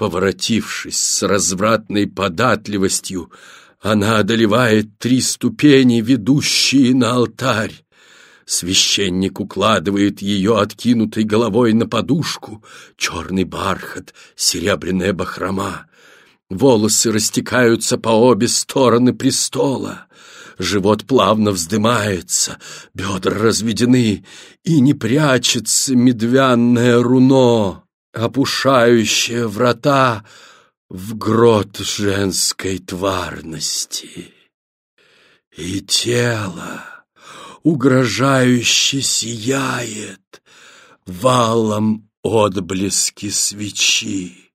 Поворотившись с развратной податливостью, она одолевает три ступени, ведущие на алтарь. Священник укладывает ее откинутой головой на подушку, черный бархат, серебряная бахрома. Волосы растекаются по обе стороны престола. Живот плавно вздымается, бедра разведены, и не прячется медвянное руно, опушающее врата в грот женской тварности. И тело угрожающе сияет валом отблески свечи.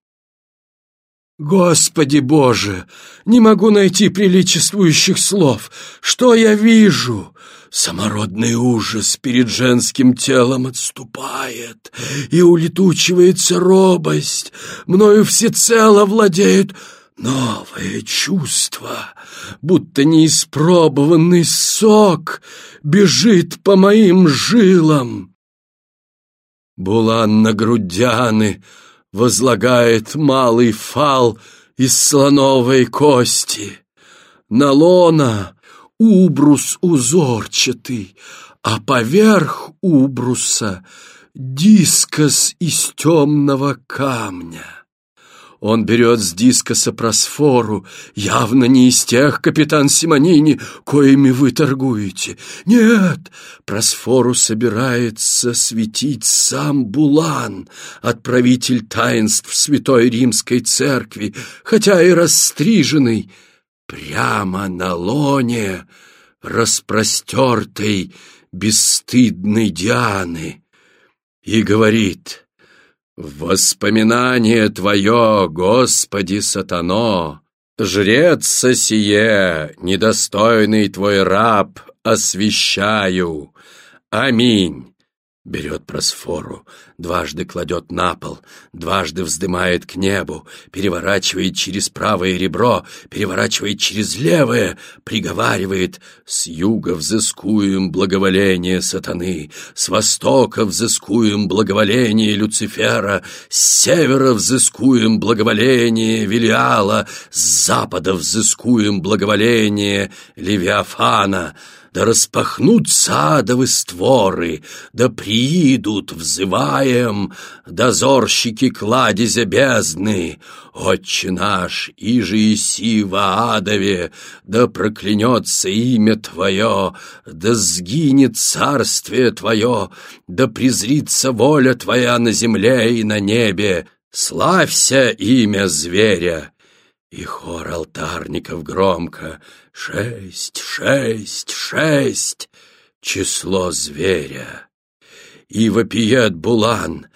Господи Боже, не могу найти приличествующих слов. Что я вижу? Самородный ужас перед женским телом отступает, и улетучивается робость. Мною всецело владеют новое чувство, будто неиспробованный сок бежит по моим жилам. Булан на грудяны — возлагает малый фал из слоновой кости. На лона убрус узорчатый, а поверх убруса дискос из темного камня. Он берет с дискоса просфору, явно не из тех, капитан Симонини, коими вы торгуете. Нет, просфору собирается светить сам Булан, отправитель таинств Святой Римской Церкви, хотя и расстриженный, прямо на лоне распростертой бесстыдной Дианы, и говорит — «Воспоминание Твое, Господи сатано, жрец сие, недостойный Твой раб, освящаю. Аминь». Берет просфору, дважды кладет на пол, дважды вздымает к небу, переворачивает через правое ребро, переворачивает через левое, приговаривает «С юга взыскуем благоволение сатаны, с востока взыскуем благоволение Люцифера, с севера взыскуем благоволение Велиала, с запада взыскуем благоволение Левиафана» да распахнутся адовы створы, да приидут, взываем, дозорщики кладезя бездны. Отче наш, иже иси в адове, да проклянется имя Твое, да сгинет царствие Твое, да презрится воля Твоя на земле и на небе. Славься имя зверя!» И хор алтарников громко «Шесть, шесть, шесть!» Число зверя. И вопиет Булан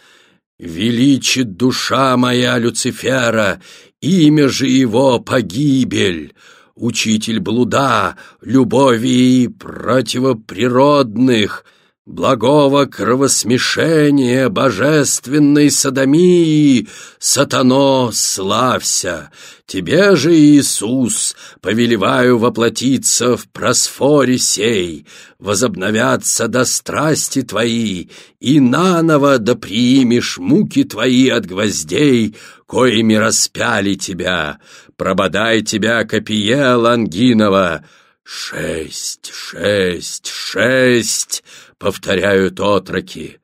«Величит душа моя Люцифера, имя же его погибель!» Учитель блуда, любови противоприродных — благого кровосмешения, божественной садомии, сатано, славься! Тебе же, Иисус, повелеваю воплотиться в просфоре сей, возобновятся до страсти твои, и наново да примешь муки твои от гвоздей, коими распяли тебя, прободай тебя, копье Лангинова, «Шесть, шесть, шесть!» — повторяют отроки.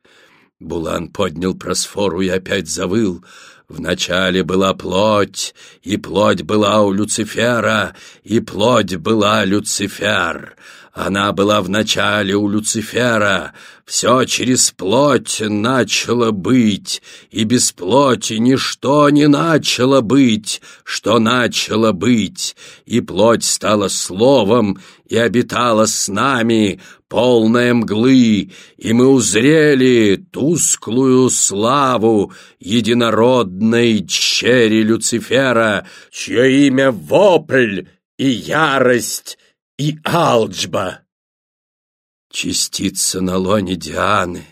Булан поднял просфору и опять завыл. Вначале была плоть, и плоть была у Люцифера, и плоть была Люцифер. Она была в начале у Люцифера, все через плоть начало быть, и без плоти ничто не начало быть, что начало быть, и плоть стала словом и обитала с нами, полная мглы, и мы узрели тусклую славу единородной черри Люцифера, чье имя вопль и ярость, и Алджба. Частица на лоне Дианы,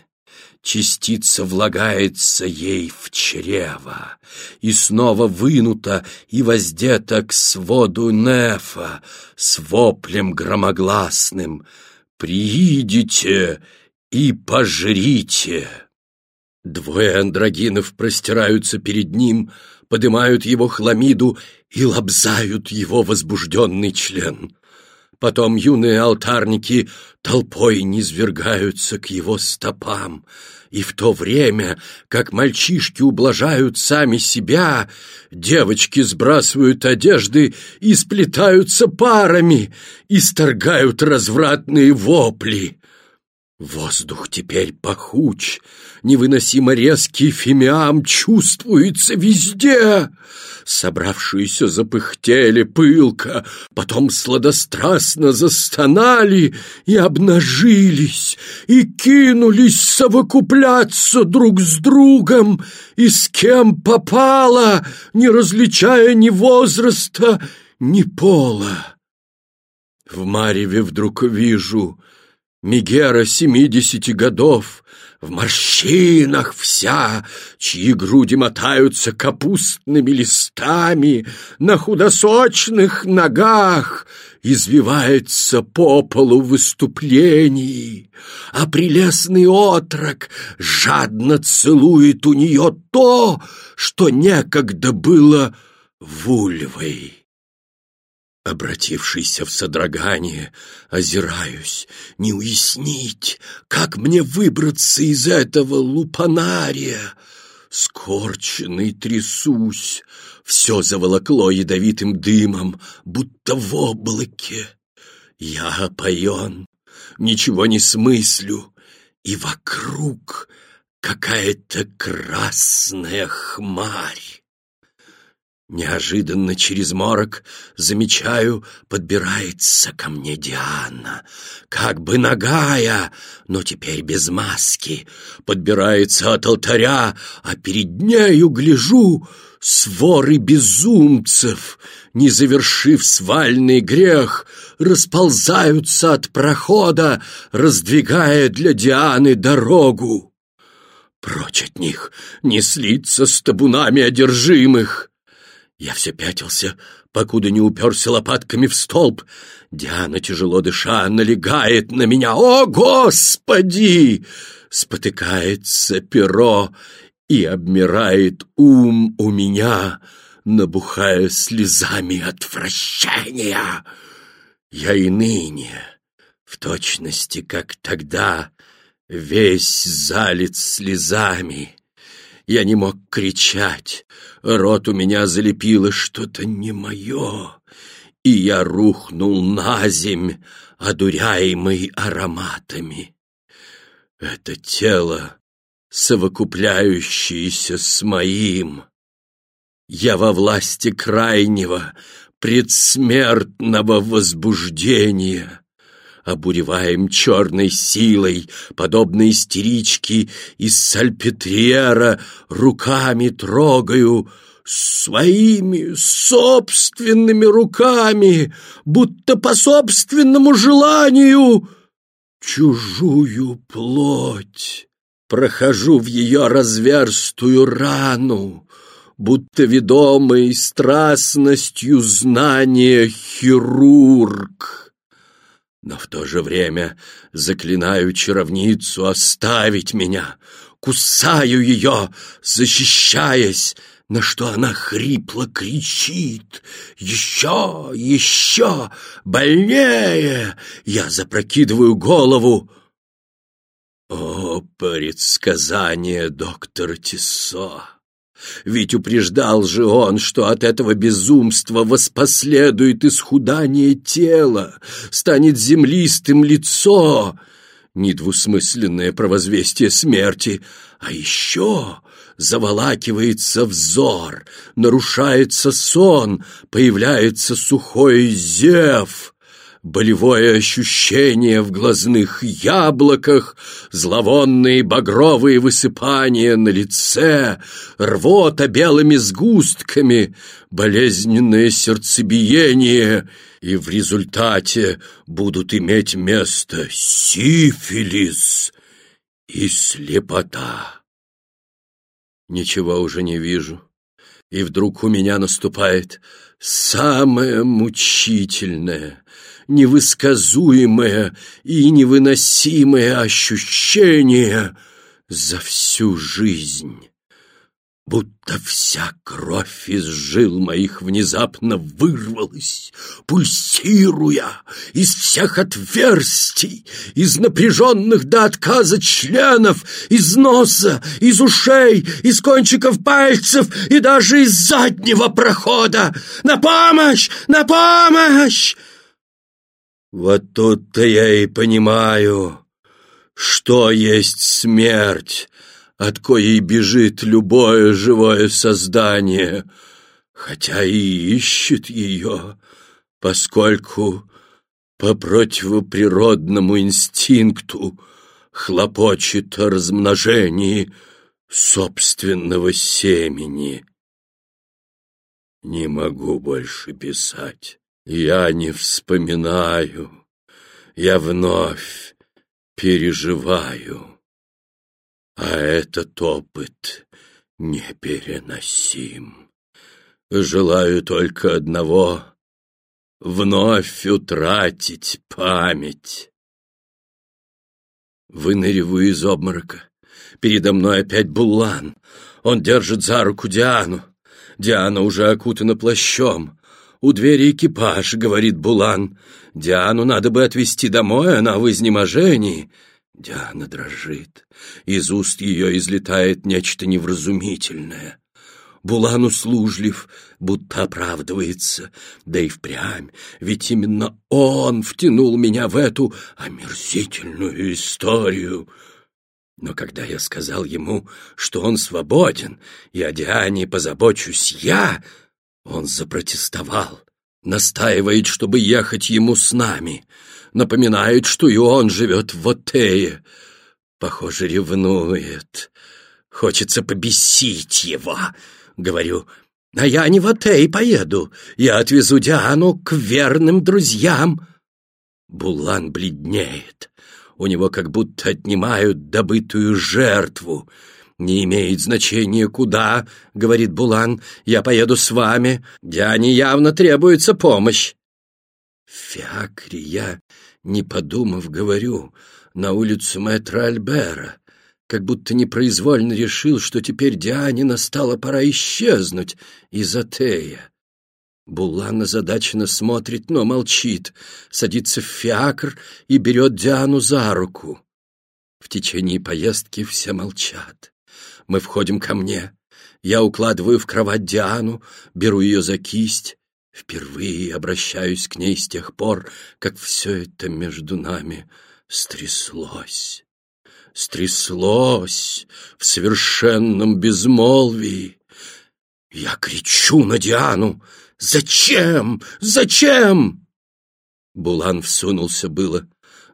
частица влагается ей в чрево, и снова вынута и воздета к своду Нефа с воплем громогласным «Приидите и пожрите!» Двое андрогинов простираются перед ним, поднимают его хламиду и лобзают его возбужденный член. Потом юные алтарники толпой низвергаются к его стопам, и в то время, как мальчишки ублажают сами себя, девочки сбрасывают одежды и сплетаются парами, и сторгают развратные вопли. Воздух теперь пахуч, невыносимо резкий фимиам чувствуется везде. Собравшиеся запыхтели пылко, потом сладострастно застонали и обнажились, и кинулись совокупляться друг с другом, и с кем попало, не различая ни возраста, ни пола. В Мареве вдруг вижу — Мегера семидесяти годов, в морщинах вся, чьи груди мотаются капустными листами, на худосочных ногах извивается по полу в выступлении, а прелестный отрок жадно целует у нее то, что некогда было вульвой. Обратившийся в содрогание, озираюсь, не уяснить, как мне выбраться из этого лупанария. Скорченный трясусь, все заволокло ядовитым дымом, будто в облаке. Я опоен, ничего не смыслю, и вокруг какая-то красная хмарь. Неожиданно через морок, замечаю, подбирается ко мне Диана, как бы нагая, но теперь без маски. Подбирается от алтаря, а перед нею гляжу своры безумцев, не завершив свальный грех, расползаются от прохода, раздвигая для Дианы дорогу. Прочь от них не слиться с табунами одержимых. Я все пятился, покуда не уперся лопатками в столб. Диана, тяжело дыша, налегает на меня. «О, Господи!» Спотыкается перо, и обмирает ум у меня, набухая слезами отвращения. Я и ныне, в точности, как тогда, весь залит слезами. Я не мог кричать, рот у меня залепило что-то не мое, и я рухнул на земь, одуряемый ароматами. Это тело, совокупляющееся с моим. Я во власти крайнего, предсмертного возбуждения обуреваем черной силой, подобно истеричке из сальпетриера, руками трогаю, своими собственными руками, будто по собственному желанию, чужую плоть. Прохожу в ее разверстую рану, будто ведомый страстностью знания хирург но в то же время заклинаю чаровницу оставить меня, кусаю ее, защищаясь, на что она хрипло кричит. «Еще! Еще! Больнее!» Я запрокидываю голову. О, предсказание доктора Тиссо! Ведь упреждал же он, что от этого безумства воспоследует исхудание тела, станет землистым лицо, недвусмысленное провозвестие смерти, а еще заволакивается взор, нарушается сон, появляется сухой зев болевое ощущение в глазных яблоках, зловонные багровые высыпания на лице, рвота белыми сгустками, болезненное сердцебиение, и в результате будут иметь место сифилис и слепота. Ничего уже не вижу, и вдруг у меня наступает самое мучительное — невысказуемое и невыносимое ощущение за всю жизнь. Будто вся кровь из жил моих внезапно вырвалась, пульсируя из всех отверстий, из напряженных до отказа членов, из носа, из ушей, из кончиков пальцев и даже из заднего прохода. На помощь! На помощь! Вот тут-то я и понимаю, что есть смерть, от коей бежит любое живое создание, хотя и ищет ее, поскольку по противоприродному инстинкту хлопочет о размножении собственного семени. Не могу больше писать. Я не вспоминаю. Я вновь переживаю. А этот опыт непереносим. Желаю только одного — вновь утратить память. Выныриваю из обморока. Передо мной опять Булан. Он держит за руку Диану. Диана уже окутана плащом. «У двери экипаж», — говорит Булан. «Диану надо бы отвезти домой, она в изнеможении». Диана дрожит. Из уст ее излетает нечто невразумительное. Булан услужлив, будто оправдывается. Да и впрямь, ведь именно он втянул меня в эту омерзительную историю. Но когда я сказал ему, что он свободен, и о Диане позабочусь я, он запротестовал, настаивает, чтобы ехать ему с нами — напоминает, что и он живет в Отее. Похоже, ревнует. Хочется побесить его, говорю. А я не в Отей поеду. Я отвезу Диану к верным друзьям. Булан бледнеет. У него как будто отнимают добытую жертву. «Не имеет значения, куда», — говорит Булан. «Я поеду с вами. Диане явно требуется помощь». Фиакре я не подумав, говорю, на улицу мэтра Альбера, как будто непроизвольно решил, что теперь Диане настала пора исчезнуть из Атея. Булан озадаченно смотрит, но молчит, садится в фиакр и берет Диану за руку. В течение поездки все молчат. Мы входим ко мне. Я укладываю в кровать Диану, беру ее за кисть, Впервые обращаюсь к ней с тех пор, как все это между нами стряслось. Стряслось в совершенном безмолвии. Я кричу на Диану. «Зачем? Зачем?» Булан всунулся было,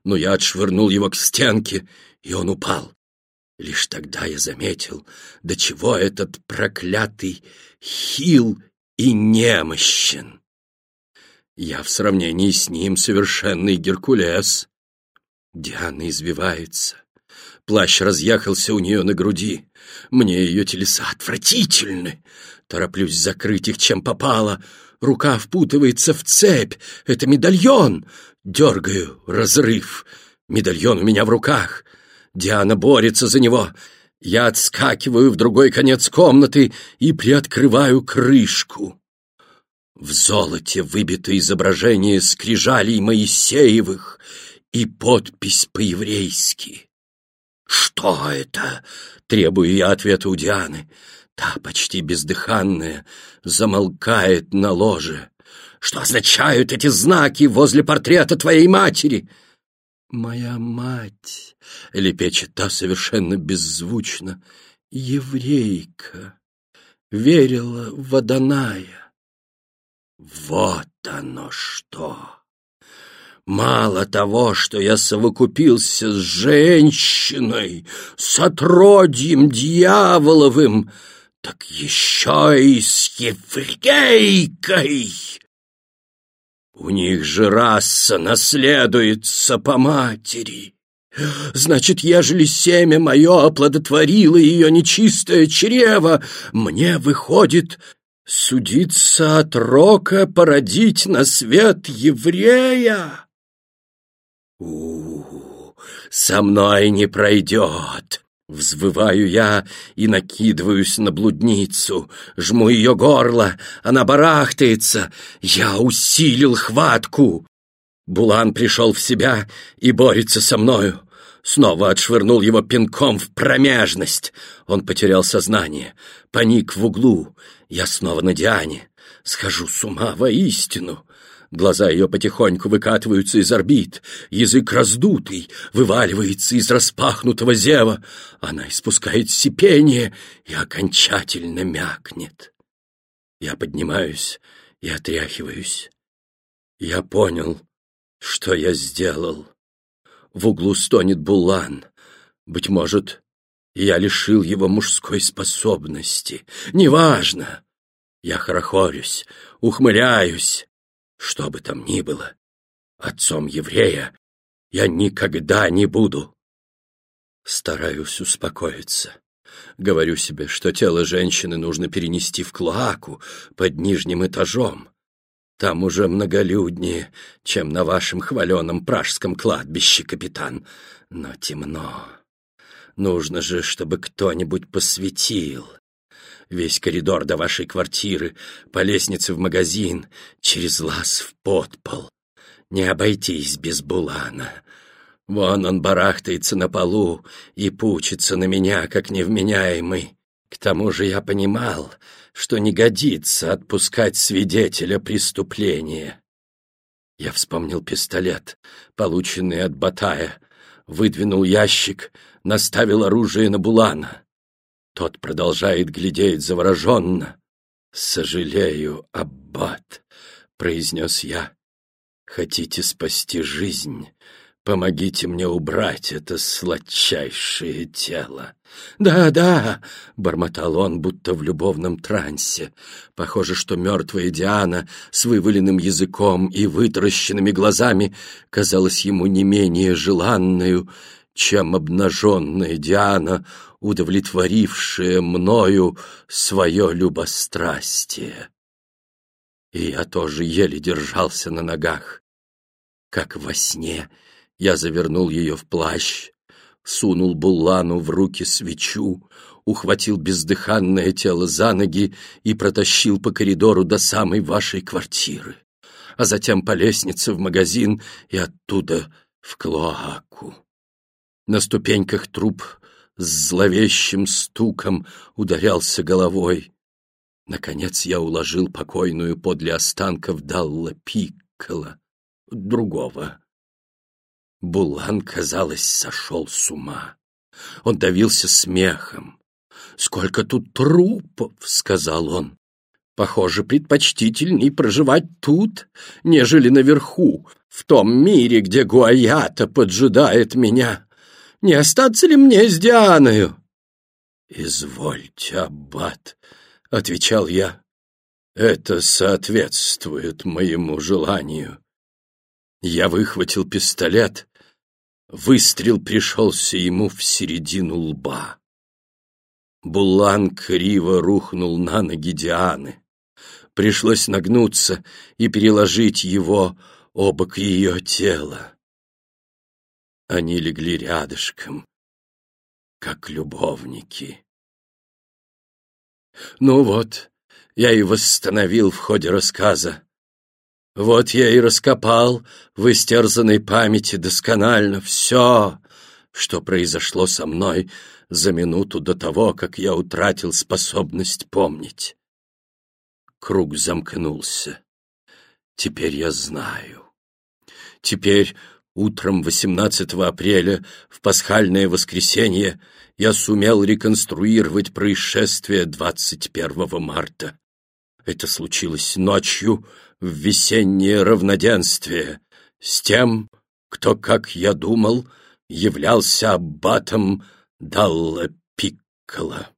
но я отшвырнул его к стенке, и он упал. Лишь тогда я заметил, до чего этот проклятый хил и немощен. Я в сравнении с ним совершенный Геркулес. Диана извивается. Плащ разъехался у нее на груди. Мне ее телеса отвратительны. Тороплюсь закрыть их, чем попало. Рука впутывается в цепь. Это медальон. Дергаю. Разрыв. Медальон у меня в руках. Диана борется за него. Я отскакиваю в другой конец комнаты и приоткрываю крышку. В золоте выбито изображение скрижалей Моисеевых и подпись по-еврейски. «Что это?» — требую я ответа у Дианы. Та, почти бездыханная, замолкает на ложе. «Что означают эти знаки возле портрета твоей матери?» «Моя мать», — лепечет та совершенно беззвучно, — «еврейка, верила в Адоная». «Вот оно что!» Мало того, что я совокупился с женщиной, с отродьем дьяволовым, так еще и с еврейкой. У них же раса наследуется по матери. Значит, ежели семя мое оплодотворило ее нечистое чрево, мне выходит судиться от рока породить на свет еврея. У, -у, -у со мной не пройдет. Взвываю я и накидываюсь на блудницу, жму ее горло, она барахтается, я усилил хватку. Булан пришел в себя и борется со мною. Снова отшвырнул его пинком в промежность. Он потерял сознание, паник в углу. Я снова на Диане. Схожу с ума воистину. Глаза ее потихоньку выкатываются из орбит, язык раздутый, вываливается из распахнутого зева. Она испускает сипение и окончательно мякнет. Я поднимаюсь и отряхиваюсь. Я понял, что я сделал. В углу стонет Булан. Быть может, я лишил его мужской способности. Неважно. Я хорохорюсь, ухмыляюсь. Что бы там ни было, отцом еврея я никогда не буду. Стараюсь успокоиться. Говорю себе, что тело женщины нужно перенести в клоаку под нижним этажом. Там уже многолюднее, чем на вашем хваленом пражском кладбище, капитан. Но темно. Нужно же, чтобы кто-нибудь посветил. Весь коридор до вашей квартиры, по лестнице в магазин, через лаз в подпол. Не обойтись без Булана. Вон он барахтается на полу и пучится на меня, как невменяемый. К тому же я понимал, что не годится отпускать свидетеля преступления. Я вспомнил пистолет, полученный от Батая, выдвинул ящик, наставил оружие на Булана. Тот продолжает глядеть завороженно. «Сожалею, Аббат», — произнес я. «Хотите спасти жизнь? Помогите мне убрать это сладчайшее тело. «Да, да», — бормотал он, будто в любовном трансе. Похоже, что мертвая Диана с вываленным языком и вытаращенными глазами казалась ему не менее желанную, чем обнаженная Диана, удовлетворившая мною свое любострастие. И я тоже еле держался на ногах. Как во сне я завернул ее в плащ, сунул Буллану в руки свечу, ухватил бездыханное тело за ноги и протащил по коридору до самой вашей квартиры, а затем по лестнице в магазин и оттуда в клоаку. На ступеньках труп с зловещим стуком ударялся головой. Наконец я уложил покойную подле останков Далла Пиккола, другого Булан, казалось, сошел с ума. Он давился смехом. «Сколько тут трупов!» — сказал он. «Похоже, предпочтительней проживать тут, нежели наверху, в том мире, где Гуаята поджидает меня. Не остаться ли мне с Дианою?» «Извольте, аббат», — отвечал я. «Это соответствует моему желанию». Я выхватил пистолет Выстрел пришелся ему в середину лба. Булан криво рухнул на ноги Дианы. Пришлось нагнуться и переложить его обок ее тела. Они легли рядышком, как любовники. Ну вот, я и восстановил в ходе рассказа вот я и раскопал в истерзанной памяти досконально все, что произошло со мной за минуту до того, как я утратил способность помнить. Круг замкнулся. Теперь я знаю. Теперь утром 18 апреля, в пасхальное воскресенье, я сумел реконструировать происшествие 21 марта. Это случилось ночью в весеннее равноденствие с тем, кто, как я думал, являлся аббатом Далла Пиккола.